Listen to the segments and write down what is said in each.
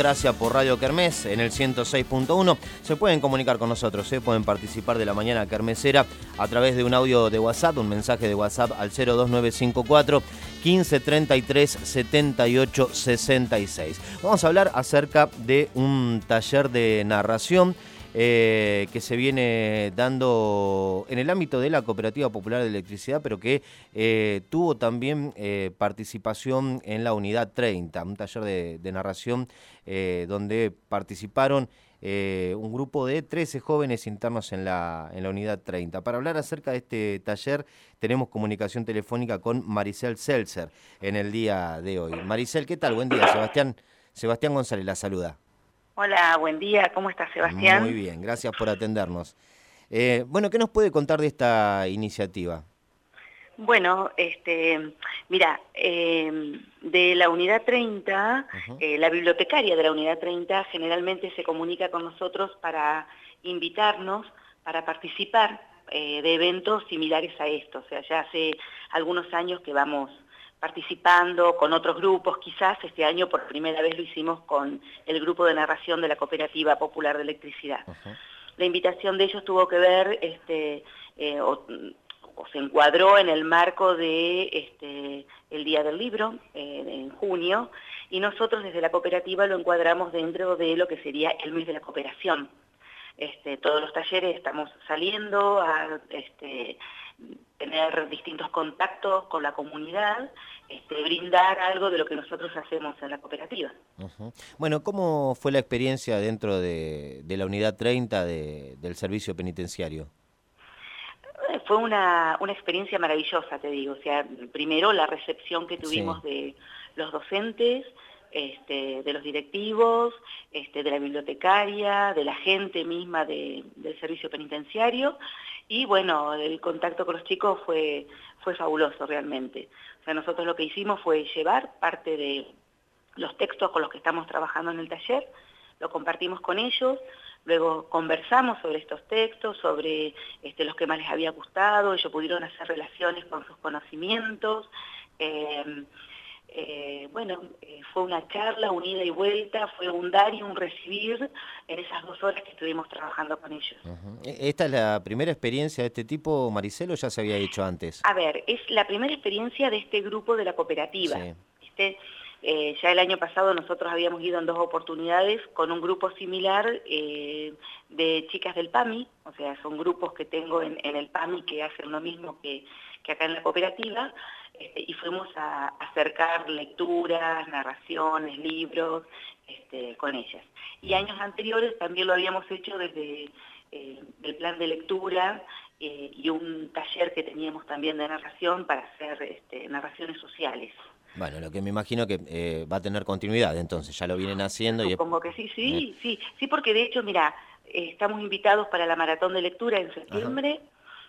Gracias por Radio Kermés en el 106.1. Se pueden comunicar con nosotros, ¿eh? pueden participar de la mañana kermesera a través de un audio de WhatsApp, un mensaje de WhatsApp al 02954 1533 78 66. Vamos a hablar acerca de un taller de narración eh, que se viene dando en el ámbito de la Cooperativa Popular de Electricidad, pero que eh, tuvo también eh, participación en la Unidad 30, un taller de, narración donde participaron un grupo de 13 jóvenes internos en la, en la Unidad 30. Para hablar acerca de este taller tenemos comunicación telefónica con Maricel Seltzer en el día de hoy. Maricel, ¿qué tal? Buen día, Sebastián. Sebastián González la saluda. Hola, buen día. ¿Cómo estás, Sebastián? Muy bien, gracias por atendernos. Eh, bueno, ¿qué nos puede contar de esta iniciativa? Bueno, este, mira, eh, de la unidad 30, eh, la bibliotecaria de la unidad 30 generalmente se comunica con nosotros para invitarnos, para participar de eventos similares a esto. O sea, ya hace algunos años que vamos participando con otros grupos, quizás este año por primera vez lo hicimos con el grupo de narración de la Cooperativa Popular de Electricidad. La invitación de ellos tuvo que ver, este, eh, o, se encuadró en el marco de este, el Día del Libro, eh, en junio, y nosotros desde la cooperativa lo encuadramos dentro de lo que sería el mes de la cooperación. Este, todos los talleres estamos saliendo a este, tener distintos contactos con la comunidad, este, brindar algo de lo que nosotros hacemos en la cooperativa. Bueno, ¿cómo fue la experiencia dentro de, la unidad 30 del servicio penitenciario? Eh, fue una, experiencia maravillosa, te digo. O sea, primero la recepción que tuvimos de los docentes, este, de los directivos, este, de la bibliotecaria, de la gente misma del servicio penitenciario y bueno, el contacto con los chicos fue, fue fabuloso realmente. O sea, nosotros lo que hicimos fue llevar parte de los textos con los que estamos trabajando en el taller, lo compartimos con ellos, luego conversamos sobre estos textos, sobre este, los que más les había gustado, ellos pudieron hacer relaciones con sus conocimientos, eh, eh, bueno, eh, fue una charla, un ida y vuelta, fue un dar y un recibir en esas dos horas que estuvimos trabajando con ellos. E, ¿Esta es la primera experiencia de este tipo, Maricelo, o ya se había hecho antes? A ver, es la primera experiencia de este grupo de la cooperativa. Eh, ya el año pasado nosotros habíamos ido en dos oportunidades con un grupo similar de chicas del PAMI, o sea, son grupos que tengo en, el PAMI que hacen lo mismo que, que acá en la cooperativa, este, y fuimos a, acercar lecturas, narraciones, libros este, con ellas. Y años anteriores también lo habíamos hecho desde eh, el plan de lectura eh, y un taller que teníamos también de narración para hacer este, narraciones sociales. Bueno, lo que me imagino que eh, va a tener continuidad, entonces ya lo vienen haciendo. y Supongo que sí, sí, sí, sí, porque de hecho, mira, estamos invitados para la maratón de lectura en septiembre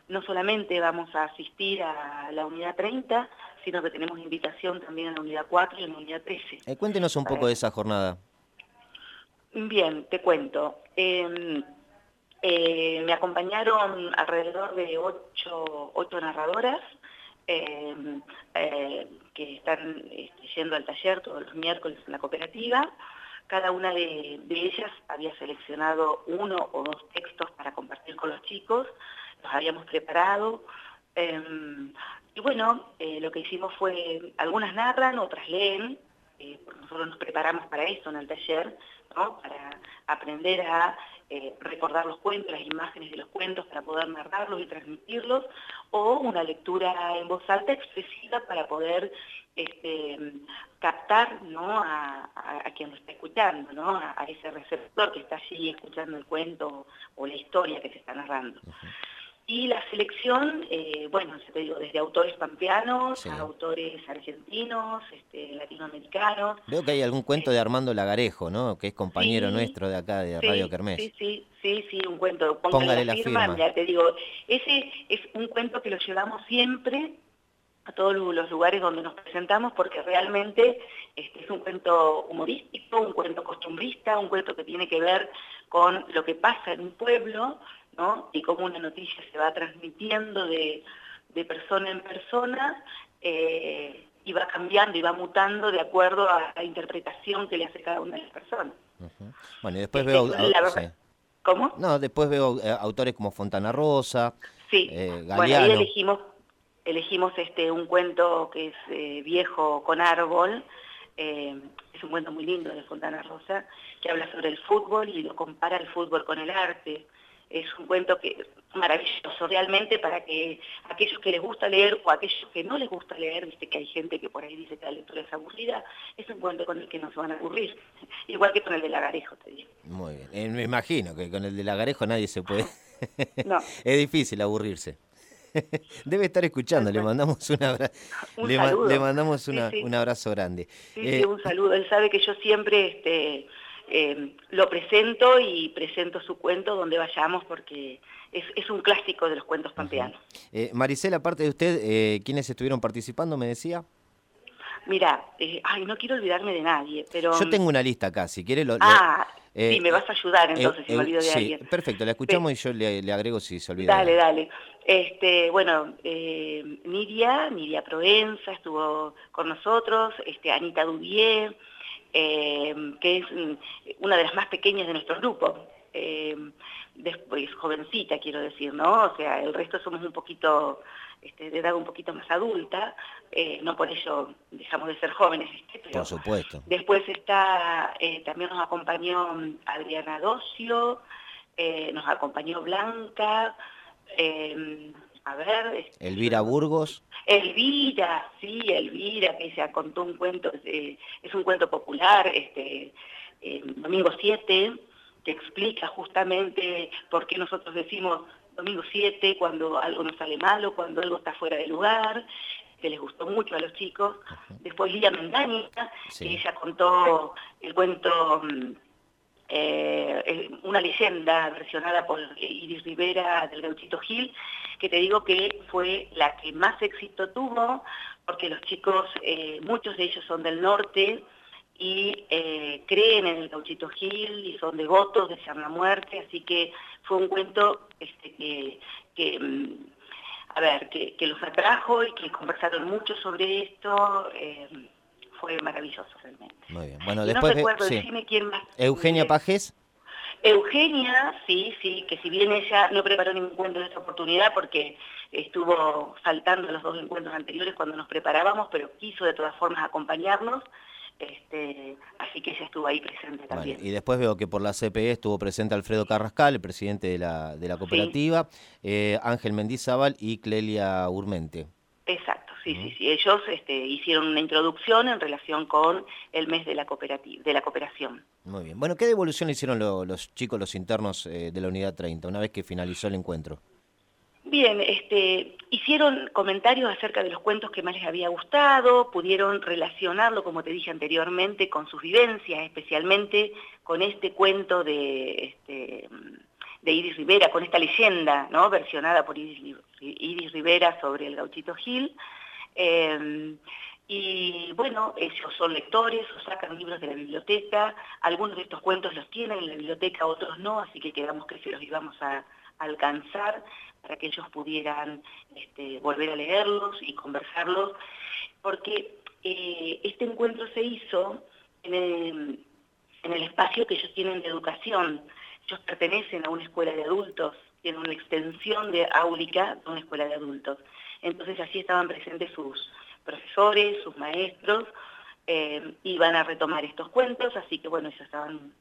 no solamente vamos a asistir a la unidad 30, sino que tenemos invitación también a la unidad 4 y a la unidad 13. Eh, cuéntenos un poco de esa jornada. Bien, te cuento. Em, eh, me acompañaron alrededor de ocho, narradoras em, eh, que están este, yendo al taller todos los miércoles en la cooperativa. Cada una de ellas había seleccionado uno o dos textos para compartir con los chicos nos habíamos preparado. Em, y bueno, eh, lo que hicimos fue, algunas narran, otras leen, eh, nosotros nos preparamos para eso en el taller, para aprender a eh, recordar los cuentos, las imágenes de los cuentos para poder narrarlos y transmitirlos, o una lectura en voz alta expresiva para poder este, captar a, quien lo está escuchando, ¿no? a, ese receptor que está allí escuchando el cuento o la historia que se está narrando. Y la selección, eh, bueno, te digo, desde autores pampeanos a autores argentinos, este, latinoamericanos. Veo que hay algún cuento de Armando Lagarejo, ¿no? Que es compañero nuestro de acá, de Radio Kermés. Sí, sí, sí, sí, un cuento. Póngale, la, firma, Ya te digo, ese es un cuento que lo llevamos siempre a todos los lugares donde nos presentamos porque realmente este es un cuento humorístico, un cuento costumbrista, un cuento que tiene que ver con lo que pasa en un pueblo, y cómo una noticia se va transmitiendo de, persona en persona, eh, y va cambiando y va mutando de acuerdo a la interpretación que le hace cada una de las personas. Bueno, y después veo... ¿Cómo? No, después veo eh, autores como Fontana Rosa, Sí, eh, bueno, ahí elegimos, elegimos este, un cuento que es eh, viejo con árbol, es un cuento muy lindo de Fontana Rosa, que habla sobre el fútbol y lo compara el fútbol con el arte es un cuento que maravilloso realmente para que aquellos que les gusta leer o aquellos que no les gusta leer, viste que hay gente que por ahí dice que la lectura es aburrida, es un cuento con el que no se van a aburrir, igual que con el de Lagarejo, te digo. Muy bien, eh, me imagino que con el de Lagarejo nadie se puede... no. es difícil aburrirse. Debe estar escuchando, le mandamos un abrazo. le, mandamos un abrazo grande. Sí, sí, eh, un saludo. Él sabe que yo siempre este, eh, lo presento y presento su cuento donde vayamos porque es, un clásico de los cuentos pampeanos. Eh, Maricela, aparte de usted, eh, ¿quiénes estuvieron participando, me decía? Mira, eh, ay, no quiero olvidarme de nadie, pero... Yo tengo una lista acá, si quiere lo... Ah, sí, me vas a ayudar entonces si me olvido de sí, perfecto, la escuchamos y yo le, agrego si se olvida. Dale, dale. Este, bueno, Nidia, Nidia Provenza estuvo con nosotros, este, Anita Dubier, eh, que es mm, una de las más pequeñas de nuestro grupo. Eh, después, jovencita, quiero decir, ¿no? O sea, el resto somos un poquito, este, de edad un poquito más adulta, eh, no por ello dejamos de ser jóvenes. por supuesto. Después está, también nos acompañó Adriana Docio, nos acompañó Blanca, a ver... Este, Elvira Burgos. Elvira, sí, Elvira, que se contó un cuento, eh, es un cuento popular, este, Domingo 7, que explica justamente por qué nosotros decimos Domingo 7 cuando algo nos sale malo, cuando algo está fuera de lugar, que les gustó mucho a los chicos. Después Lía Mendaña, que ella contó el cuento... Eh, una leyenda versionada por Iris Rivera del Gauchito Gil, que te digo que fue la que más éxito tuvo, porque los chicos, eh, muchos de ellos son del norte y eh, creen en el Gauchito Gil y son devotos, de la muerte, así que fue un cuento este, que, mm, a ver, que, los atrajo y que conversaron mucho sobre esto fue maravilloso realmente. Muy bien. Bueno, después no recuerdo, quién más. Eugenia Pajes. Eugenia, sí, sí, que si bien ella no preparó ningún encuentro en esta oportunidad porque estuvo saltando los dos encuentros anteriores cuando nos preparábamos, pero quiso de todas formas acompañarnos, este, así que ella estuvo ahí presente también. y después veo que por la CPE estuvo presente Alfredo Carrascal, el presidente de la, de la cooperativa, eh, Ángel Mendizábal y Clelia Urmente. Sí, sí, sí. Ellos este, hicieron una introducción en relación con el mes de la, cooperativa, de la cooperación. Muy bien. Bueno, ¿qué devolución hicieron los chicos, los internos eh, de la Unidad 30, una vez que finalizó el encuentro? Bien, este, hicieron comentarios acerca de los cuentos que más les había gustado, pudieron relacionarlo, como te dije anteriormente, con sus vivencias, especialmente con este cuento de... Este, de Iris Rivera, con esta leyenda, ¿no? versionada por Iris, Iris Rivera sobre el gauchito Gil, Em, y bueno, ellos son lectores o sacan libros de la biblioteca, algunos de estos cuentos los tienen en la biblioteca, otros no, así que quedamos que se los íbamos a, alcanzar para que ellos pudieran este, volver a leerlos y conversarlos, porque eh, este encuentro se hizo en el, en el espacio que ellos tienen de educación. Ellos pertenecen a una escuela de adultos, tienen una extensión de áulica de una escuela de adultos. Entonces allí estaban presentes sus profesores, sus maestros, eh, iban a retomar estos cuentos, así que bueno, ellos estaban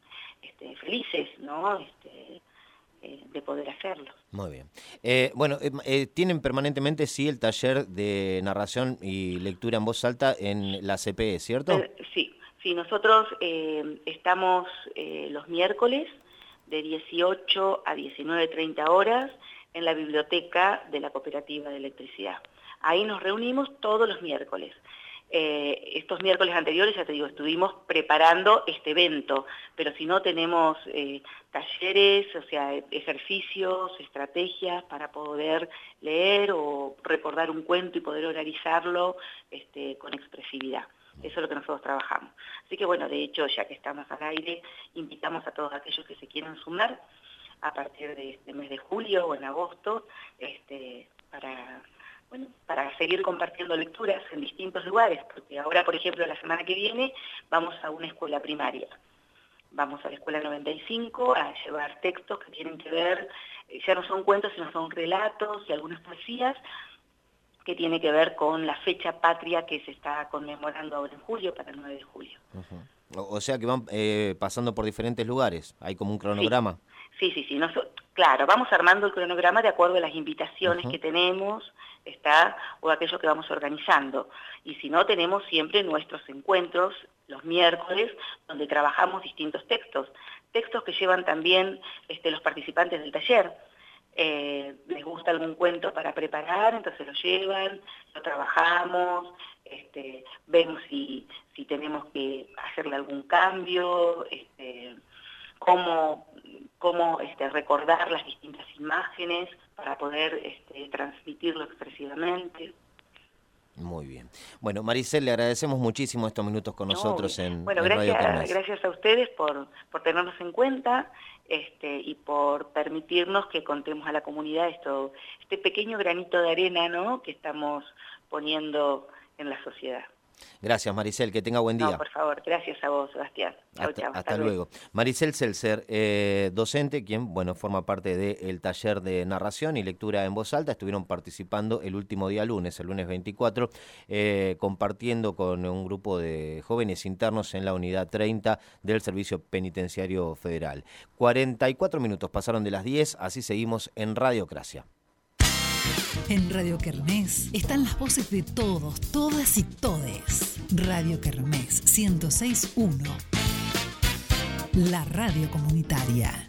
este, felices, ¿no? Este, eh, de poder hacerlo. Muy bien. Eh, bueno, tienen permanentemente, sí, el taller de narración y lectura en voz alta en la CPE, ¿cierto? sí, sí, nosotros estamos los miércoles de 18 a 19.30 horas en la biblioteca de la Cooperativa de Electricidad. Ahí nos reunimos todos los miércoles. Eh, estos miércoles anteriores, ya te digo, estuvimos preparando este evento, pero si no tenemos eh, talleres, o sea, ejercicios, estrategias para poder leer o recordar un cuento y poder organizarlo este, con expresividad. Eso es lo que nosotros trabajamos. Así que bueno, de hecho, ya que estamos al aire, invitamos a todos aquellos que se quieran sumar a partir de este mes de julio o en agosto este, para, bueno, para seguir compartiendo lecturas en distintos lugares, porque ahora, por ejemplo, la semana que viene vamos a una escuela primaria. Vamos a la escuela 95 a llevar textos que tienen que ver, eh, ya no son cuentos, sino son relatos y algunas poesías, que tiene que ver con la fecha patria que se está conmemorando ahora en julio, para el 9 de julio. o, sea que van eh, pasando por diferentes lugares, hay como un cronograma. Sí, sí, sí. claro, vamos armando el cronograma de acuerdo a las invitaciones que tenemos, está, o aquello que vamos organizando. Y si no, tenemos siempre nuestros encuentros los miércoles, donde trabajamos distintos textos. Textos que llevan también este, los participantes del taller. Eh, les gusta algún cuento para preparar, entonces lo llevan, lo trabajamos, este, vemos si, si tenemos que hacerle algún cambio, este, cómo, cómo este, recordar las distintas imágenes para poder este, transmitirlo expresivamente. Muy bien. Bueno, Maricel, le agradecemos muchísimo estos minutos con nosotros en, bueno, gracias, gracias a ustedes por, por tenernos en cuenta este, y por permitirnos que contemos a la comunidad esto, este pequeño granito de arena ¿no? que estamos poniendo en la sociedad. Gracias, Maricel, que tenga buen día. No, por favor, gracias a vos, Sebastián. hasta, luego. Maricel Seltzer, eh, docente, quien bueno forma parte del taller de narración y lectura en voz alta, estuvieron participando el último día lunes, el lunes 24, eh, compartiendo con un grupo de jóvenes internos en la unidad 30 del Servicio Penitenciario Federal. 44 minutos pasaron de las 10, así seguimos en Radiocracia. En Radio Kermés están las voces de todos, todas y todes. Radio Kermés 1061. La radio comunitaria.